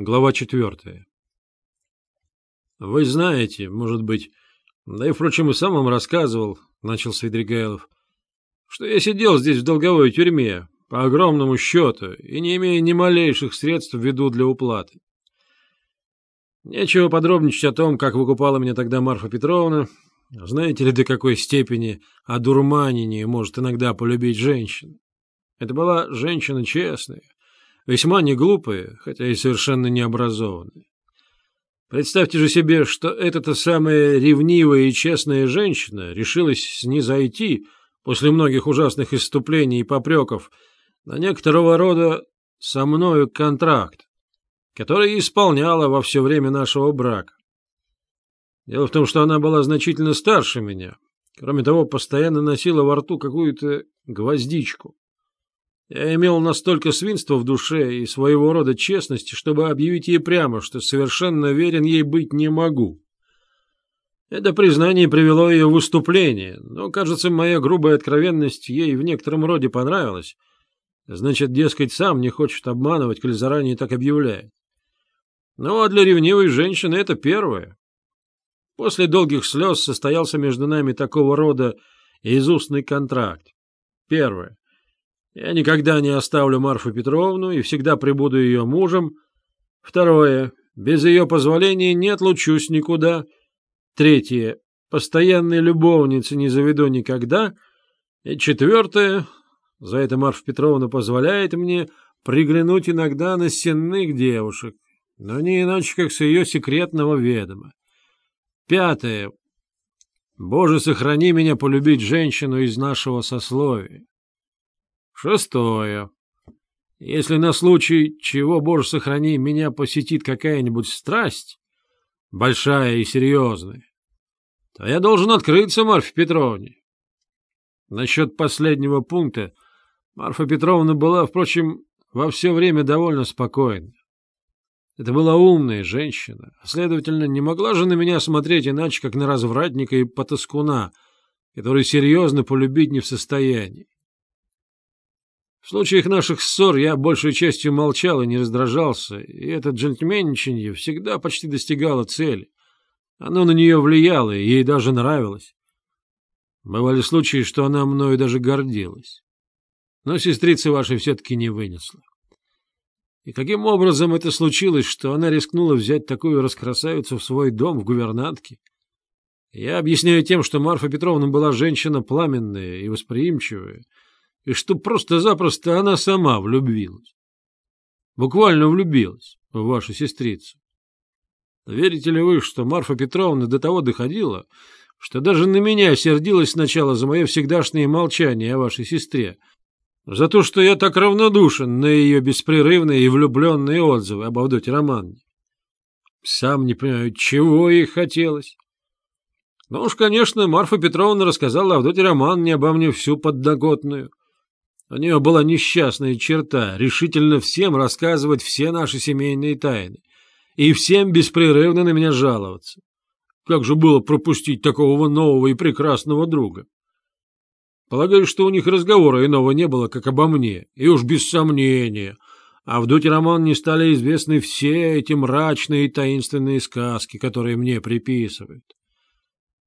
Глава четвертая. «Вы знаете, может быть, да и, впрочем, и сам вам рассказывал, — начал Свидригайлов, — что я сидел здесь в долговой тюрьме, по огромному счету, и не имея ни малейших средств в виду для уплаты. Нечего подробничать о том, как выкупала меня тогда Марфа Петровна. Знаете ли, до какой степени одурманение может иногда полюбить женщин? Это была женщина честная, весьма не глупые, хотя и совершенно необразованные. Представьте же себе, что эта-то самая ревнивая и честная женщина решилась снизойти после многих ужасных исступлений и попреков на некоторого рода со мною контракт, который исполняла во все время нашего брака. Дело в том, что она была значительно старше меня, кроме того, постоянно носила во рту какую-то гвоздичку. Я имел настолько свинства в душе и своего рода честности, чтобы объявить ей прямо, что совершенно верен ей быть не могу. Это признание привело ее в выступление, но, кажется, моя грубая откровенность ей в некотором роде понравилась. Значит, дескать, сам не хочет обманывать, коль заранее так объявляет. Ну, а для ревнивой женщины это первое. После долгих слез состоялся между нами такого рода изустный контракт. Первое. Я никогда не оставлю Марфу Петровну и всегда прибуду ее мужем. Второе. Без ее позволения не отлучусь никуда. Третье. Постоянной любовницы не заведу никогда. И четвертое. За это Марфа Петровна позволяет мне приглянуть иногда на сенных девушек, но не иначе, как с ее секретного ведома. Пятое. Боже, сохрани меня полюбить женщину из нашего сословия. Шестое. Если на случай, чего, боже сохрани, меня посетит какая-нибудь страсть, большая и серьезная, то я должен открыться Марфе Петровне. Насчет последнего пункта Марфа Петровна была, впрочем, во все время довольно спокойна. Это была умная женщина, следовательно, не могла же на меня смотреть иначе, как на развратника и потаскуна, который серьезно полюбить не в состоянии. В случаях наших ссор я большей частью молчал и не раздражался, и это джентльменничанье всегда почти достигало цели. Оно на нее влияло, и ей даже нравилось. Бывали случаи, что она мною даже гордилась. Но сестрица вашей все-таки не вынесла. И каким образом это случилось, что она рискнула взять такую раскрасавицу в свой дом в гувернантке? Я объясняю тем, что Марфа Петровна была женщина пламенная и восприимчивая, и что просто-запросто она сама влюбилась. Буквально влюбилась в вашу сестрицу. Верите ли вы, что Марфа Петровна до того доходила, что даже на меня сердилась сначала за мое всегдашнее молчание о вашей сестре, за то, что я так равнодушен на ее беспрерывные и влюбленные отзывы об Авдоте Романне? Сам не понимаю, чего ей хотелось. Ну уж, конечно, Марфа Петровна рассказала Авдоте Романне обо мне всю подноготную. У нее была несчастная черта — решительно всем рассказывать все наши семейные тайны и всем беспрерывно на меня жаловаться. Как же было пропустить такого нового и прекрасного друга? Полагаю, что у них разговора иного не было, как обо мне, и уж без сомнения. А в Дуте Роман не стали известны все эти мрачные и таинственные сказки, которые мне приписывают.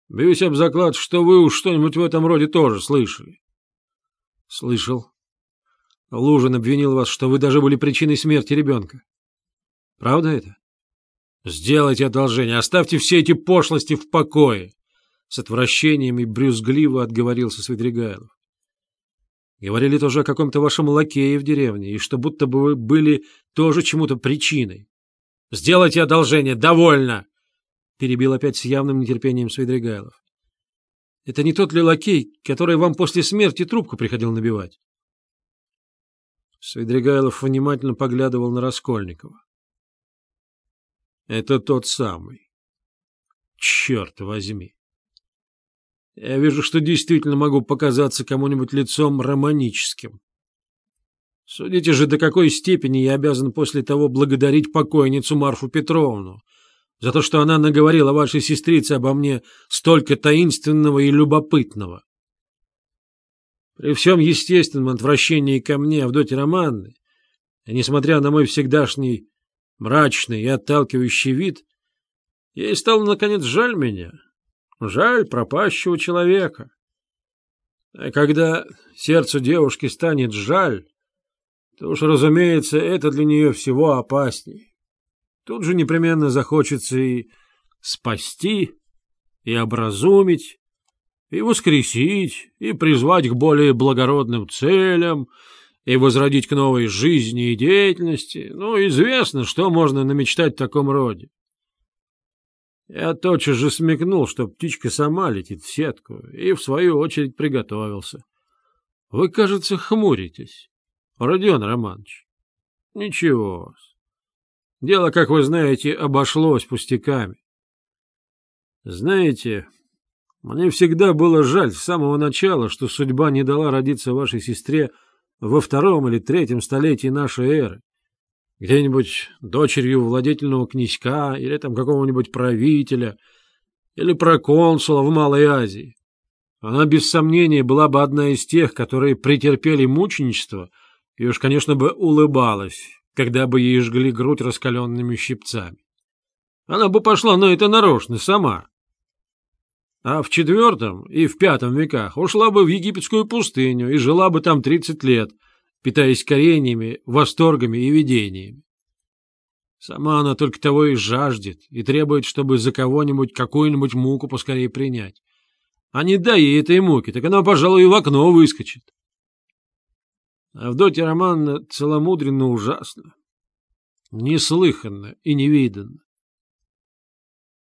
Бьюсь об заклад, что вы уж что-нибудь в этом роде тоже слышали. Слышал. Лужин обвинил вас, что вы даже были причиной смерти ребенка. Правда это? Сделайте одолжение, оставьте все эти пошлости в покое. С отвращением и брюзгливо отговорился Свидригайлов. Говорили тоже о каком-то вашем лакее в деревне, и что будто бы вы были тоже чему-то причиной. — Сделайте одолжение, довольно! — перебил опять с явным нетерпением Свидригайлов. — Это не тот ли лакей, который вам после смерти трубку приходил набивать? Свидригайлов внимательно поглядывал на Раскольникова. Это тот самый. Черт возьми. Я вижу, что действительно могу показаться кому-нибудь лицом романическим. Судите же, до какой степени я обязан после того благодарить покойницу Марфу Петровну за то, что она наговорила вашей сестрице обо мне столько таинственного и любопытного. При всем естественном отвращении ко мне, Авдотья Романны, и несмотря на мой всегдашний мрачный и отталкивающий вид, ей стало, наконец, жаль меня, жаль пропащего человека. А когда сердцу девушки станет жаль, то уж, разумеется, это для нее всего опасней. Тут же непременно захочется и спасти, и образумить, и воскресить, и призвать к более благородным целям, и возродить к новой жизни и деятельности. Ну, известно, что можно намечтать в таком роде. Я тотчас же смекнул, что птичка сама летит в сетку, и, в свою очередь, приготовился. Вы, кажется, хмуритесь, Родион Романович. Ничего. Дело, как вы знаете, обошлось пустяками. Знаете, мне всегда было жаль с самого начала, что судьба не дала родиться вашей сестре во втором или третьем столетии нашей эры. Где-нибудь дочерью владетельного князька или там какого-нибудь правителя или проконсула в Малой Азии. Она без сомнения была бы одна из тех, которые претерпели мученичество и уж, конечно, бы улыбалась, когда бы ей жгли грудь раскаленными щипцами. Она бы пошла на это нарочно, сама, а в четвертом и в пятом веках ушла бы в египетскую пустыню и жила бы там тридцать лет, питаясь кореньями, восторгами и видениями. Сама она только того и жаждет, и требует, чтобы за кого-нибудь какую-нибудь муку поскорее принять. А не дай ей этой муки, так она, пожалуй, и в окно выскочит. Авдотья Романовна целомудренно ужасно, неслыханно и невиданно.